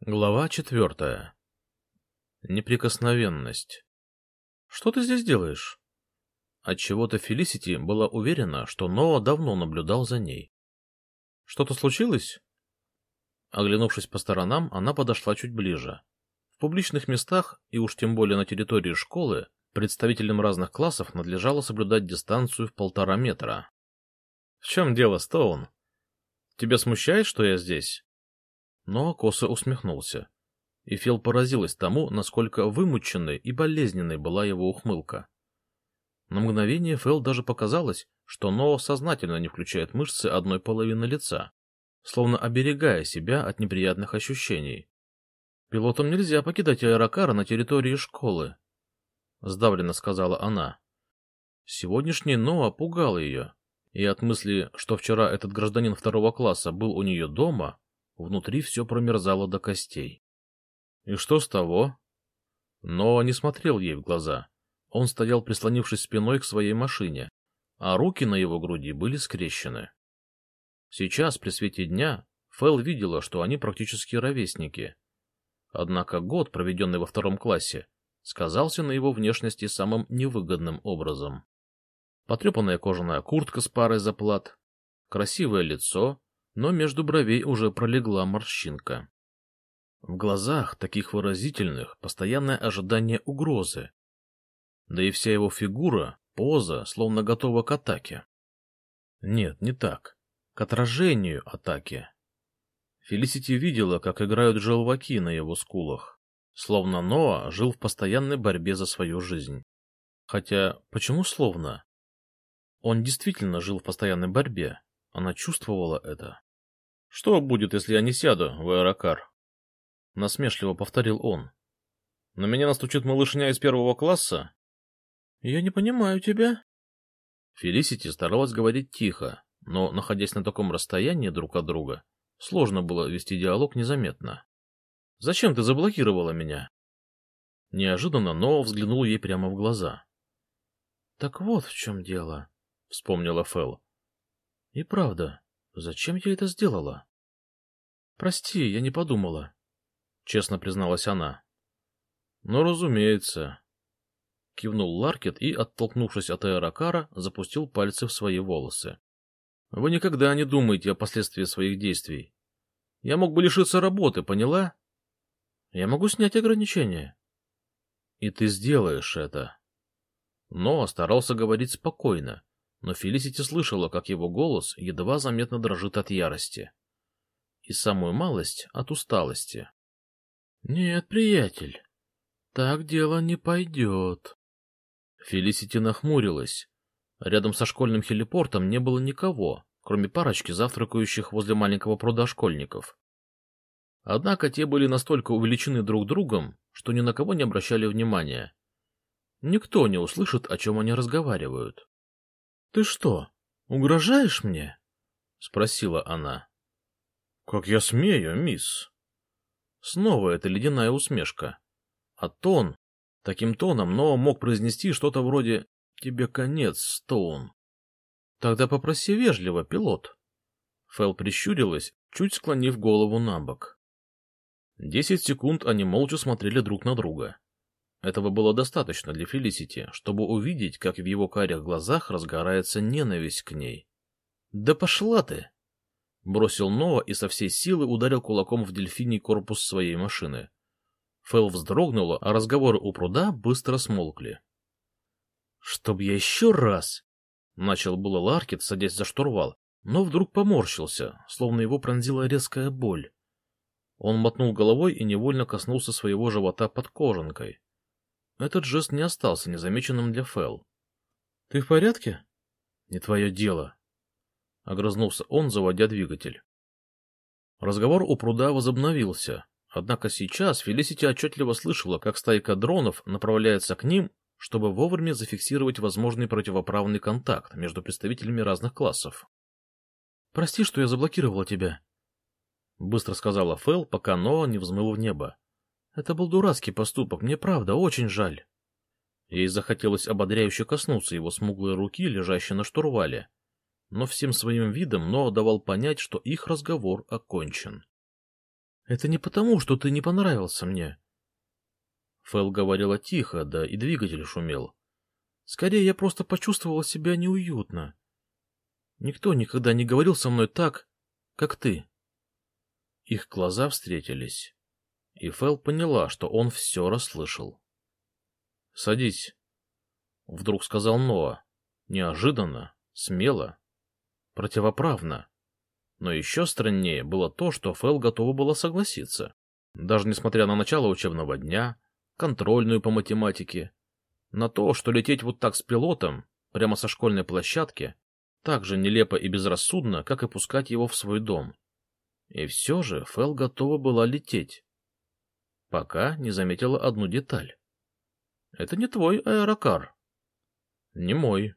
Глава четвертая. Неприкосновенность. Что ты здесь делаешь? Отчего-то Фелисити была уверена, что Ноа давно наблюдал за ней. Что-то случилось? Оглянувшись по сторонам, она подошла чуть ближе. В публичных местах, и уж тем более на территории школы, представителям разных классов надлежало соблюдать дистанцию в полтора метра. — В чем дело, Стоун? Тебя смущает, что я здесь? Но косо усмехнулся. И Фил поразилась тому, насколько вымученной и болезненной была его ухмылка. На мгновение Фэл даже показалось, что Ноа сознательно не включает мышцы одной половины лица, словно оберегая себя от неприятных ощущений. «Пилотам нельзя покидать аэрокара на территории школы», — сдавленно сказала она. Сегодняшний Ноа пугал ее, и от мысли, что вчера этот гражданин второго класса был у нее дома, Внутри все промерзало до костей. И что с того? Но не смотрел ей в глаза. Он стоял, прислонившись спиной к своей машине, а руки на его груди были скрещены. Сейчас, при свете дня, Фэл видела, что они практически ровесники. Однако год, проведенный во втором классе, сказался на его внешности самым невыгодным образом. Потрепанная кожаная куртка с парой заплат, красивое лицо но между бровей уже пролегла морщинка. В глазах, таких выразительных, постоянное ожидание угрозы. Да и вся его фигура, поза, словно готова к атаке. Нет, не так. К отражению атаки. Фелисити видела, как играют желваки на его скулах, словно Ноа жил в постоянной борьбе за свою жизнь. Хотя, почему словно? Он действительно жил в постоянной борьбе, она чувствовала это. Что будет, если я не сяду в аэрокар? Насмешливо повторил он. На меня настучит малышня из первого класса? Я не понимаю тебя. Фелисити старалась говорить тихо, но, находясь на таком расстоянии друг от друга, сложно было вести диалог незаметно. Зачем ты заблокировала меня? Неожиданно Ноа взглянул ей прямо в глаза. — Так вот в чем дело, — вспомнила Фэл. — И правда, Зачем я это сделала? Прости, я не подумала, честно призналась она. Ну, разумеется. Кивнул Ларкет и, оттолкнувшись от аэрокара, запустил пальцы в свои волосы. Вы никогда не думаете о последствиях своих действий. Я мог бы лишиться работы, поняла? Я могу снять ограничения. И ты сделаешь это. Но старался говорить спокойно, но Фелисити слышала, как его голос едва заметно дрожит от ярости. И самую малость от усталости. — Нет, приятель, так дело не пойдет. Фелисити нахмурилась. Рядом со школьным хелипортом не было никого, кроме парочки завтракающих возле маленького пруда школьников. Однако те были настолько увеличены друг другом, что ни на кого не обращали внимания. Никто не услышит, о чем они разговаривают. Ты что, угрожаешь мне? спросила она. Как я смею, мисс? Снова эта ледяная усмешка. А тон, таким тоном, но мог произнести что-то вроде «Тебе конец, Стоун». Тогда попроси вежливо, пилот. Фэл прищурилась, чуть склонив голову на бок. Десять секунд они молча смотрели друг на друга. Этого было достаточно для Фелисити, чтобы увидеть, как в его карих глазах разгорается ненависть к ней. «Да пошла ты!» Бросил Нова и со всей силы ударил кулаком в дельфиний корпус своей машины. Фэл вздрогнула, а разговоры у пруда быстро смолкли. «Чтоб я еще раз!» — начал было Ларкет, садясь за штурвал, но вдруг поморщился, словно его пронзила резкая боль. Он мотнул головой и невольно коснулся своего живота под кожанкой. Этот жест не остался незамеченным для Фэл. — Ты в порядке? — Не твое дело. Огрызнулся он, заводя двигатель. Разговор у пруда возобновился, однако сейчас Фелисити отчетливо слышала, как стайка дронов направляется к ним, чтобы вовремя зафиксировать возможный противоправный контакт между представителями разных классов. — Прости, что я заблокировала тебя, — быстро сказала Фэл, пока Ноа не взмыл в небо. Это был дурацкий поступок, мне правда очень жаль. Ей захотелось ободряюще коснуться его смуглой руки, лежащей на штурвале, но всем своим видом Ноа давал понять, что их разговор окончен. Это не потому, что ты не понравился мне. Фэл говорила тихо, да и двигатель шумел. Скорее, я просто почувствовала себя неуютно. Никто никогда не говорил со мной так, как ты. Их глаза встретились, и Фэл поняла, что он все расслышал. — Садись, — вдруг сказал Ноа, неожиданно, смело, противоправно. Но еще страннее было то, что Фэл готова была согласиться. Даже несмотря на начало учебного дня, контрольную по математике, на то, что лететь вот так с пилотом, прямо со школьной площадки, так же нелепо и безрассудно, как и пускать его в свой дом. И все же Фэл готова была лететь. Пока не заметила одну деталь. Это не твой аэрокар. Не мой.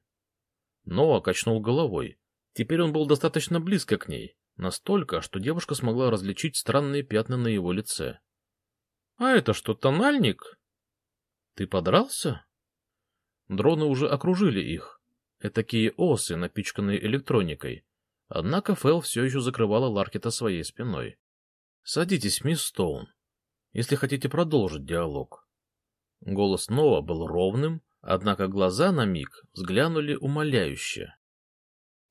Ноа качнул головой. Теперь он был достаточно близко к ней, настолько, что девушка смогла различить странные пятна на его лице. — А это что, тональник? — Ты подрался? Дроны уже окружили их. Этакие осы, напичканные электроникой. Однако Фэл все еще закрывала Ларкета своей спиной. — Садитесь, мисс Стоун, если хотите продолжить диалог. Голос Ноа был ровным, однако глаза на миг взглянули умоляюще.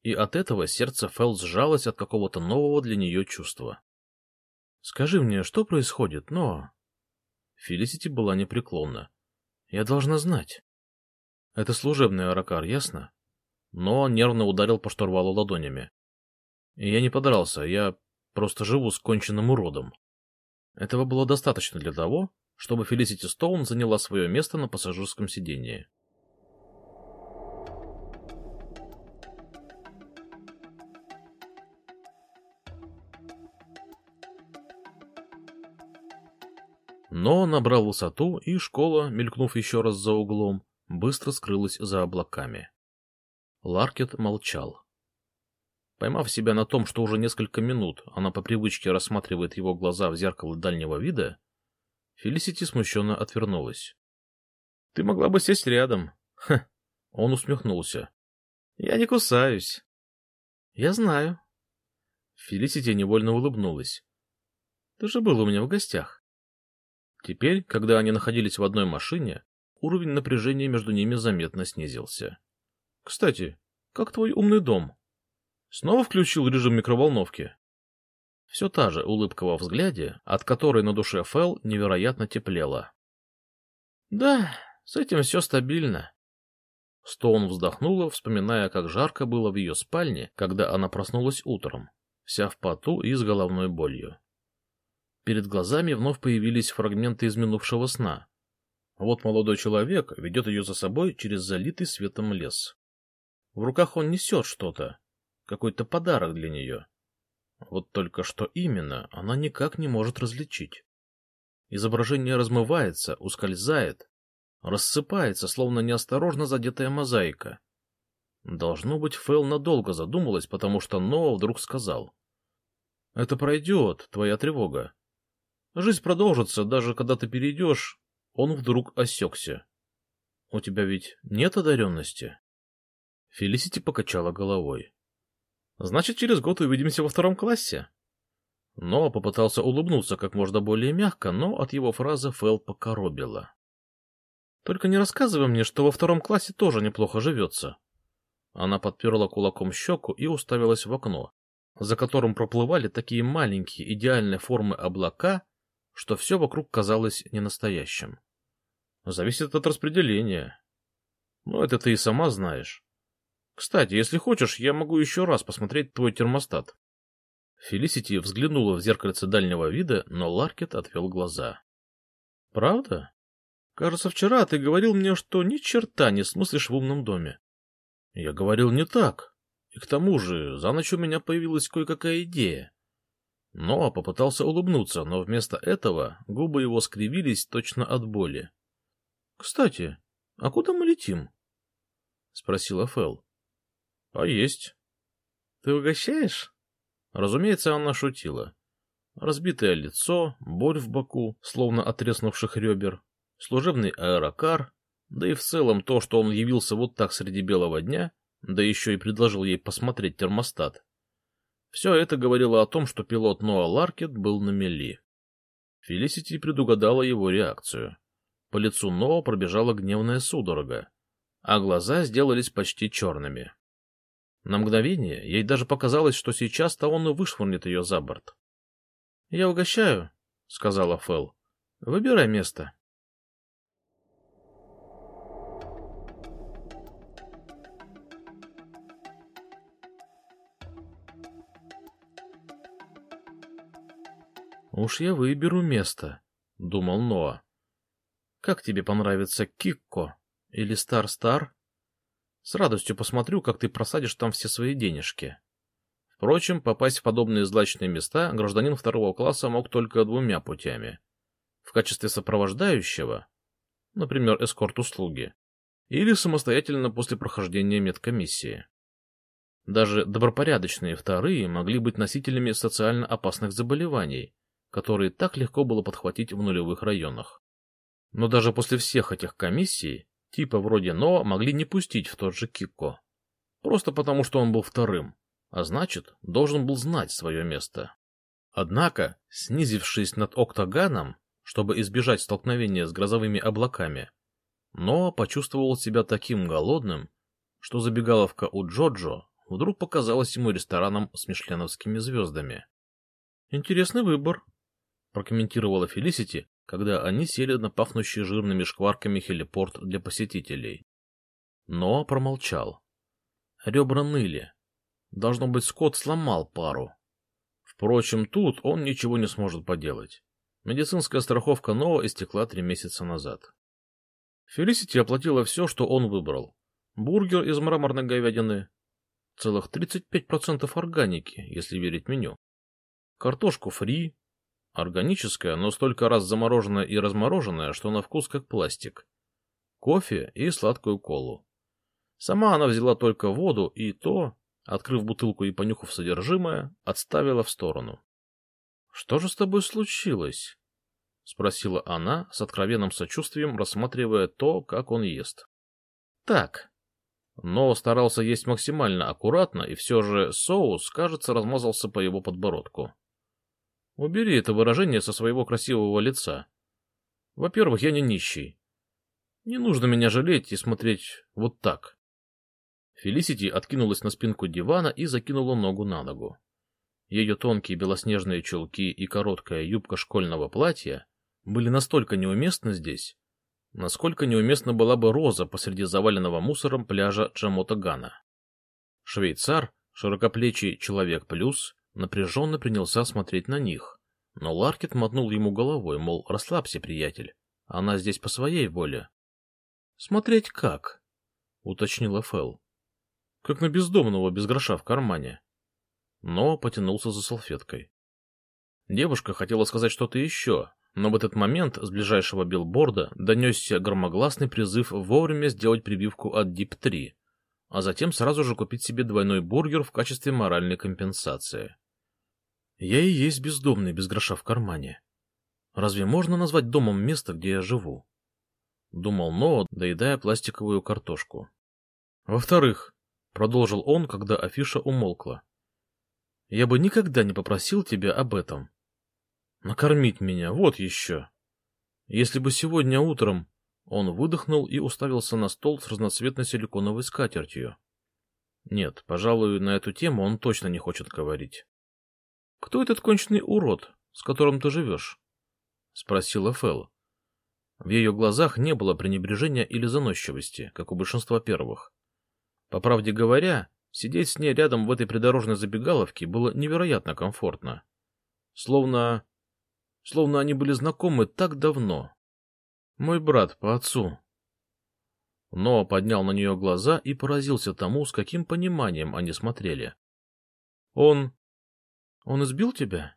И от этого сердце Фэл сжалось от какого-то нового для нее чувства. — Скажи мне, что происходит, Ноа? Фелисити была непреклонна. — Я должна знать. Это служебный аракар, ясно? Но нервно ударил по штурвалу ладонями. Я не подрался, я просто живу с конченным уродом. Этого было достаточно для того, чтобы Фелисити Стоун заняла свое место на пассажирском сидении. Но набрал высоту, и школа, мелькнув еще раз за углом, быстро скрылась за облаками. Ларкет молчал. Поймав себя на том, что уже несколько минут она по привычке рассматривает его глаза в зеркало дальнего вида, Фелисити смущенно отвернулась. — Ты могла бы сесть рядом. Ха! Он усмехнулся. — Я не кусаюсь. — Я знаю. Фелисити невольно улыбнулась. — Ты же был у меня в гостях. Теперь, когда они находились в одной машине, уровень напряжения между ними заметно снизился. — Кстати, как твой умный дом? Снова включил режим микроволновки? Все та же улыбка во взгляде, от которой на душе Фэл невероятно теплела. — Да, с этим все стабильно. Стоун вздохнула, вспоминая, как жарко было в ее спальне, когда она проснулась утром, вся в поту и с головной болью. Перед глазами вновь появились фрагменты из минувшего сна, вот молодой человек ведет ее за собой через залитый светом лес. В руках он несет что-то, какой-то подарок для нее. Вот только что именно она никак не может различить. Изображение размывается, ускользает, рассыпается, словно неосторожно задетая мозаика. Должно быть, Фэл надолго задумалась, потому что Ноа вдруг сказал. — Это пройдет, твоя тревога. Жизнь продолжится, даже когда ты перейдешь он вдруг осекся. — У тебя ведь нет одаренности? Фелисити покачала головой. — Значит, через год увидимся во втором классе? Но попытался улыбнуться как можно более мягко, но от его фразы Фэл покоробила. — Только не рассказывай мне, что во втором классе тоже неплохо живется. Она подперла кулаком щеку и уставилась в окно, за которым проплывали такие маленькие идеальной формы облака, что все вокруг казалось ненастоящим. Зависит от распределения. Ну, это ты и сама знаешь. Кстати, если хочешь, я могу еще раз посмотреть твой термостат. Фелисити взглянула в зеркальце дальнего вида, но Ларкет отвел глаза. — Правда? Кажется, вчера ты говорил мне, что ни черта не смыслишь в умном доме. Я говорил не так. И к тому же, за ночь у меня появилась кое-какая идея. Ноа попытался улыбнуться, но вместо этого губы его скривились точно от боли. — Кстати, а куда мы летим? — спросила Фэл. — Поесть. — Ты угощаешь? Разумеется, она шутила. Разбитое лицо, боль в боку, словно от треснувших ребер, служебный аэрокар, да и в целом то, что он явился вот так среди белого дня, да еще и предложил ей посмотреть термостат. Все это говорило о том, что пилот Ноа Ларкет был на мели. Фелисити предугадала его реакцию. По лицу Ноа пробежала гневная судорога, а глаза сделались почти черными. На мгновение ей даже показалось, что сейчас-то он и вышвырнет ее за борт. — Я угощаю, — сказала Фэл. — Выбирай место. «Уж я выберу место», — думал Ноа. «Как тебе понравится Кикко или Стар-Стар? С радостью посмотрю, как ты просадишь там все свои денежки». Впрочем, попасть в подобные злачные места гражданин второго класса мог только двумя путями. В качестве сопровождающего, например, эскорт-услуги, или самостоятельно после прохождения медкомиссии. Даже добропорядочные вторые могли быть носителями социально опасных заболеваний, которые так легко было подхватить в нулевых районах. Но даже после всех этих комиссий, типа вроде Ноа могли не пустить в тот же Кикко. Просто потому, что он был вторым, а значит, должен был знать свое место. Однако, снизившись над октаганом, чтобы избежать столкновения с грозовыми облаками, Ноа почувствовал себя таким голодным, что забегаловка у Джоджо вдруг показалась ему рестораном с мишленовскими звездами. «Интересный выбор», прокомментировала Фелисити, когда они сели на пахнущий жирными шкварками хелипорт для посетителей. Но промолчал. Ребра ныли. Должно быть, Скотт сломал пару. Впрочем, тут он ничего не сможет поделать. Медицинская страховка Ноа истекла три месяца назад. Фелисити оплатила все, что он выбрал. Бургер из мраморной говядины. Целых 35% органики, если верить меню. Картошку фри, Органическая, но столько раз замороженная и размороженная, что на вкус как пластик. Кофе и сладкую колу. Сама она взяла только воду и то, открыв бутылку и понюхав содержимое, отставила в сторону. — Что же с тобой случилось? — спросила она с откровенным сочувствием, рассматривая то, как он ест. — Так. Но старался есть максимально аккуратно, и все же соус, кажется, размазался по его подбородку. Убери это выражение со своего красивого лица. Во-первых, я не нищий. Не нужно меня жалеть и смотреть вот так. Фелисити откинулась на спинку дивана и закинула ногу на ногу. Ее тонкие белоснежные чулки и короткая юбка школьного платья были настолько неуместны здесь, насколько неуместна была бы роза посреди заваленного мусором пляжа Джамотагана. Швейцар, широкоплечий человек плюс, напряженно принялся смотреть на них. Но Ларкет мотнул ему головой, мол, расслабься, приятель, она здесь по своей воле. — Смотреть как? — уточнила Фэл. — Как на бездомного без гроша в кармане. Но потянулся за салфеткой. Девушка хотела сказать что-то еще, но в этот момент с ближайшего билборда донесся громогласный призыв вовремя сделать прививку от ДИП-3, а затем сразу же купить себе двойной бургер в качестве моральной компенсации. Я и есть бездомный, без гроша в кармане. Разве можно назвать домом место, где я живу? Думал Ноа, доедая пластиковую картошку. Во-вторых, продолжил он, когда афиша умолкла. Я бы никогда не попросил тебя об этом. Накормить меня, вот еще. Если бы сегодня утром... Он выдохнул и уставился на стол с разноцветной силиконовой скатертью. Нет, пожалуй, на эту тему он точно не хочет говорить. — Кто этот конченый урод, с которым ты живешь? — спросила Фэл. В ее глазах не было пренебрежения или заносчивости, как у большинства первых. По правде говоря, сидеть с ней рядом в этой придорожной забегаловке было невероятно комфортно. Словно... словно они были знакомы так давно. Мой брат по отцу. Но поднял на нее глаза и поразился тому, с каким пониманием они смотрели. Он он избил тебя?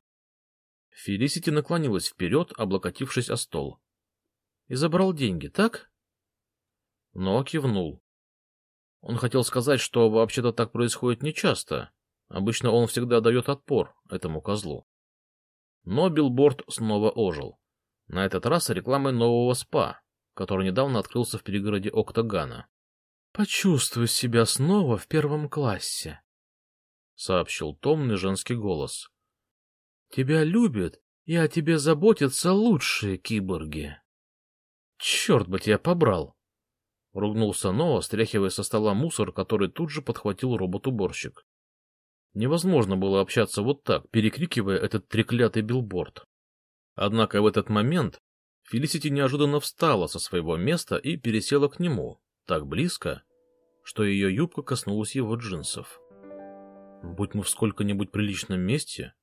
Фелисити наклонилась вперед, облокотившись о стол. И забрал деньги, так? Но кивнул. Он хотел сказать, что вообще-то так происходит нечасто. Обычно он всегда дает отпор этому козлу. Но билборд снова ожил. На этот раз рекламой нового СПА, который недавно открылся в пригороде Октагана. «Почувствуй себя снова в первом классе», — сообщил томный женский голос. — Тебя любят И о тебе заботятся лучшие киборги. Черт бы тебя побрал! — ругнулся Ноа, стряхивая со стола мусор, который тут же подхватил робот-уборщик. Невозможно было общаться вот так, перекрикивая этот треклятый билборд. Однако в этот момент Фелисити неожиданно встала со своего места и пересела к нему, так близко, что ее юбка коснулась его джинсов. Будь мы в сколько-нибудь приличном месте,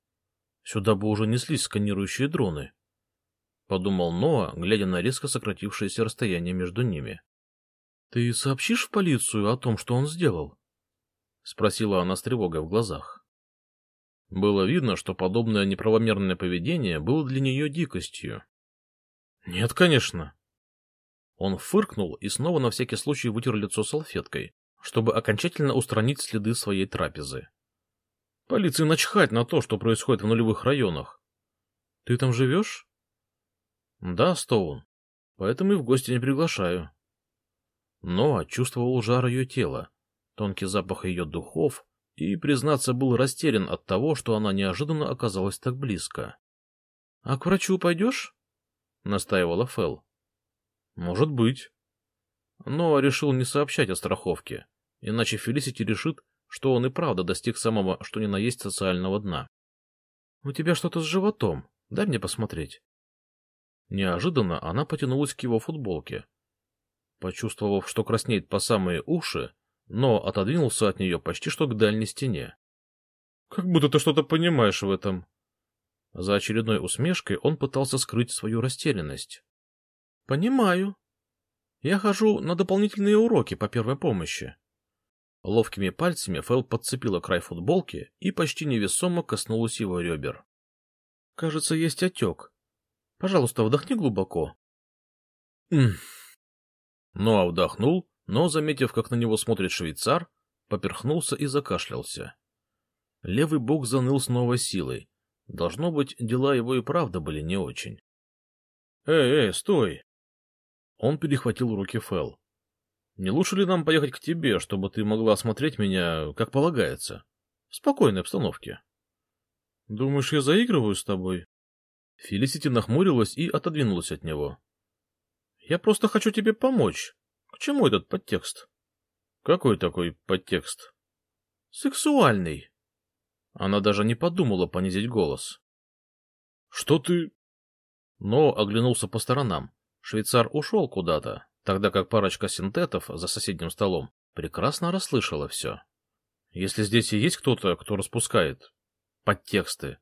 сюда бы уже неслись сканирующие дроны, — подумал Ноа, глядя на резко сократившееся расстояние между ними. — Ты сообщишь в полицию о том, что он сделал? — спросила она с тревогой в глазах. Было видно, что подобное неправомерное поведение было для нее дикостью. — Нет, конечно. Он фыркнул и снова на всякий случай вытер лицо салфеткой, чтобы окончательно устранить следы своей трапезы. Полиции начхать на то, что происходит в нулевых районах. Ты там живешь? Да, Стоун. Поэтому и в гости не приглашаю. Но чувствовал жар ее тела, тонкий запах ее духов и, признаться, был растерян от того, что она неожиданно оказалась так близко. — А к врачу пойдешь? — настаивала Фэл. — Может быть. Но решил не сообщать о страховке, иначе Фелисити решит, что он и правда достиг самого, что ни на есть социального дна. — У тебя что-то с животом, дай мне посмотреть. Неожиданно она потянулась к его футболке. Почувствовав, что краснеет по самые уши, но отодвинулся от нее почти что к дальней стене. — Как будто ты что-то понимаешь в этом. За очередной усмешкой он пытался скрыть свою растерянность. — Понимаю. Я хожу на дополнительные уроки по первой помощи. Ловкими пальцами Фэл подцепила край футболки и почти невесомо коснулась его ребер. — Кажется, есть отек. Пожалуйста, вдохни глубоко. — Ну, а вдохнул но, заметив, как на него смотрит швейцар, поперхнулся и закашлялся. Левый бок заныл с новой силой. Должно быть, дела его и правда были не очень. «Эй, эй, стой!» Он перехватил руки Фэл. «Не лучше ли нам поехать к тебе, чтобы ты могла осмотреть меня, как полагается, в спокойной обстановке?» «Думаешь, я заигрываю с тобой?» Фелисити нахмурилась и отодвинулась от него. «Я просто хочу тебе помочь, к чему этот подтекст? Какой такой подтекст? Сексуальный. Она даже не подумала понизить голос. Что ты... Но оглянулся по сторонам. Швейцар ушел куда-то, тогда как парочка синтетов за соседним столом прекрасно расслышала все. Если здесь и есть кто-то, кто распускает подтексты,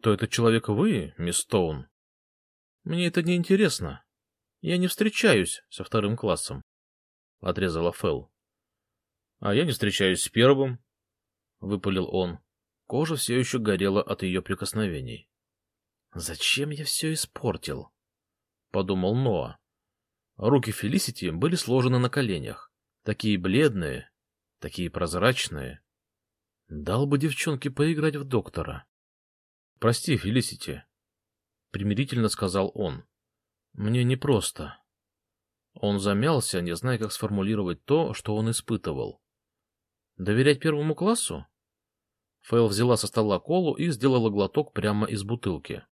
то этот человек вы, мисс Стоун. Мне это не интересно. Я не встречаюсь со вторым классом, — отрезала Фэл. — А я не встречаюсь с первым, — выпалил он. Кожа все еще горела от ее прикосновений. — Зачем я все испортил? — подумал Ноа. Руки Фелисити были сложены на коленях, такие бледные, такие прозрачные. Дал бы девчонке поиграть в доктора. — Прости, Фелисити, — примирительно сказал он. Мне непросто. Он замялся, не зная, как сформулировать то, что он испытывал. Доверять первому классу? Фэл взяла со стола колу и сделала глоток прямо из бутылки.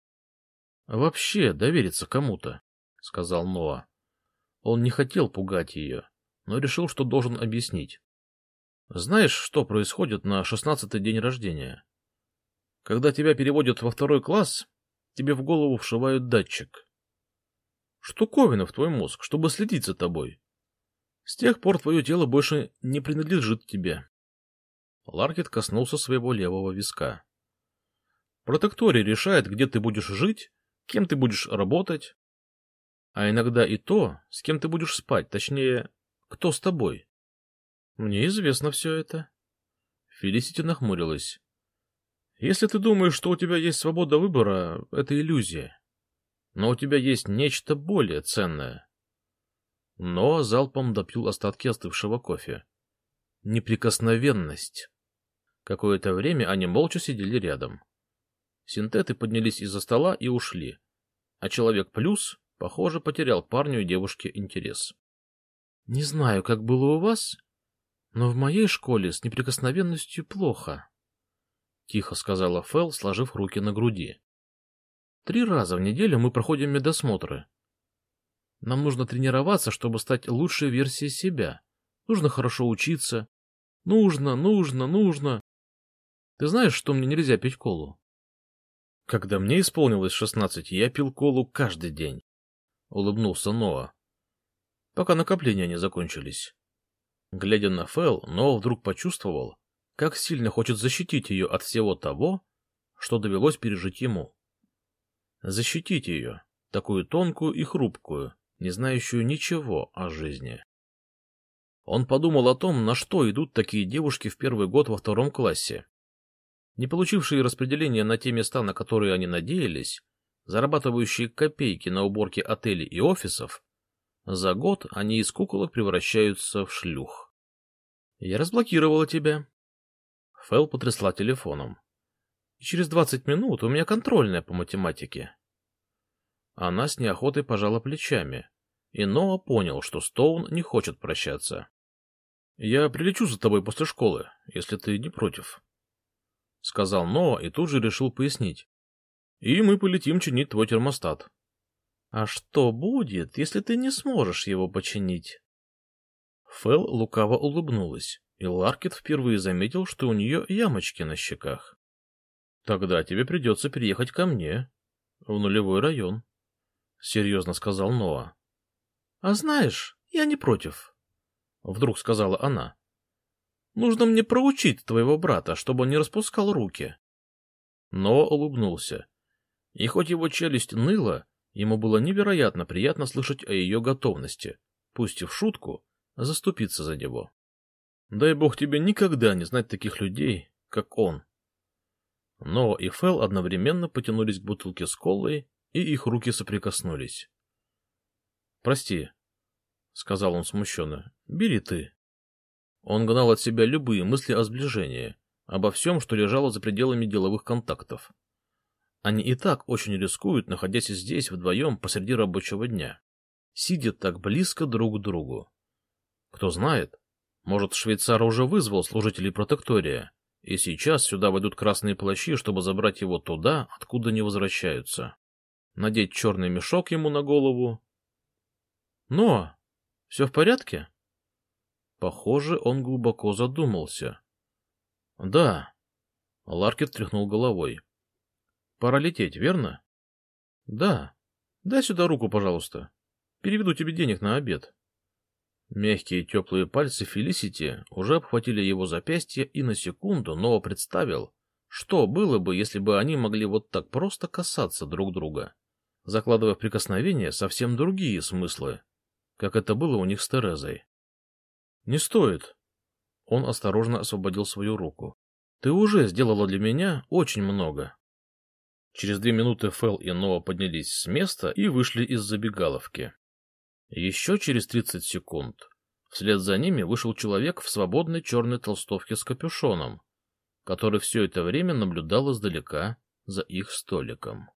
«Вообще довериться кому-то», — сказал Ноа. Он не хотел пугать ее, но решил, что должен объяснить. «Знаешь, что происходит на шестнадцатый день рождения? Когда тебя переводят во второй класс, тебе в голову вшивают датчик штуковина в твой мозг, чтобы следить за тобой. С тех пор твое тело больше не принадлежит тебе. Ларкет коснулся своего левого виска. Протекторий решает, где ты будешь жить, кем ты будешь работать, а иногда и то, с кем ты будешь спать, точнее, кто с тобой. Мне известно все это. Фелисити нахмурилась. Если ты думаешь, что у тебя есть свобода выбора, это иллюзия но у тебя есть нечто более ценное. Но залпом допил остатки остывшего кофе. Неприкосновенность. Какое-то время они молча сидели рядом. Синтеты поднялись из-за стола и ушли, а человек плюс, похоже, потерял парню и девушке интерес. — Не знаю, как было у вас, но в моей школе с неприкосновенностью плохо, — тихо сказала Фэл, сложив руки на груди. Три раза в неделю мы проходим медосмотры. Нам нужно тренироваться, чтобы стать лучшей версией себя. Нужно хорошо учиться. Нужно, нужно, нужно. Ты знаешь, что мне нельзя пить колу? Когда мне исполнилось шестнадцать, я пил колу каждый день. Улыбнулся Ноа. Пока накопления не закончились. Глядя на Фэл, Ноа вдруг почувствовал, как сильно хочет защитить ее от всего того, что довелось пережить ему. Защитить ее, такую тонкую и хрупкую, не знающую ничего о жизни. Он подумал о том, на что идут такие девушки в первый год во втором классе. Не получившие распределения на те места, на которые они надеялись, зарабатывающие копейки на уборке отелей и офисов, за год они из куколок превращаются в шлюх. Я разблокировала тебя. Фэл потрясла телефоном. Через двадцать минут у меня контрольная по математике. Она с неохотой пожала плечами, и Ноа понял, что Стоун не хочет прощаться. — Я прилечу за тобой после школы, если ты не против, — сказал Ноа и тут же решил пояснить. — И мы полетим чинить твой термостат. — А что будет, если ты не сможешь его починить? Фэл лукаво улыбнулась, и Ларкет впервые заметил, что у нее ямочки на щеках. — Тогда тебе придется переехать ко мне, в нулевой район, — серьезно сказал Ноа. А знаешь, я не против, — вдруг сказала она. — Нужно мне проучить твоего брата, чтобы он не распускал руки. Но улыбнулся. И хоть его челюсть ныла, ему было невероятно приятно слышать о ее готовности, пусть и в шутку, заступиться за него. Дай бог тебе никогда не знать таких людей, как он. Но и Фэл одновременно потянулись к бутылке с колой, и их руки соприкоснулись. Прости, — сказал он смущенно. — Бери ты. Он гнал от себя любые мысли о сближении, обо всем, что лежало за пределами деловых контактов. Они и так очень рискуют, находясь здесь вдвоем посреди рабочего дня, сидя так близко друг к другу. Кто знает, может, швейцар уже вызвал служителей протектория, и сейчас сюда войдут красные плащи, чтобы забрать его туда, откуда не возвращаются. Надеть черный мешок ему на голову но, все в порядке? Похоже, он глубоко задумался. Да. Ларкет тряхнул головой. Пора лететь, верно? Да. Дай сюда руку, пожалуйста. Переведу тебе денег на обед. Мягкие теплые пальцы Фелисити уже обхватили его запястье, и на секунду Нова представил, что было бы, если бы они могли вот так просто касаться друг друга, закладывая в прикосновение совсем другие смыслы как это было у них с Терезой. — Не стоит. Он осторожно освободил свою руку. — Ты уже сделала для меня очень много. Через две минуты Фэл и Ноа поднялись с места и вышли из забегаловки. Еще через тридцать секунд вслед за ними вышел человек в свободной черной толстовке с капюшоном, который все это время наблюдал издалека за их столиком.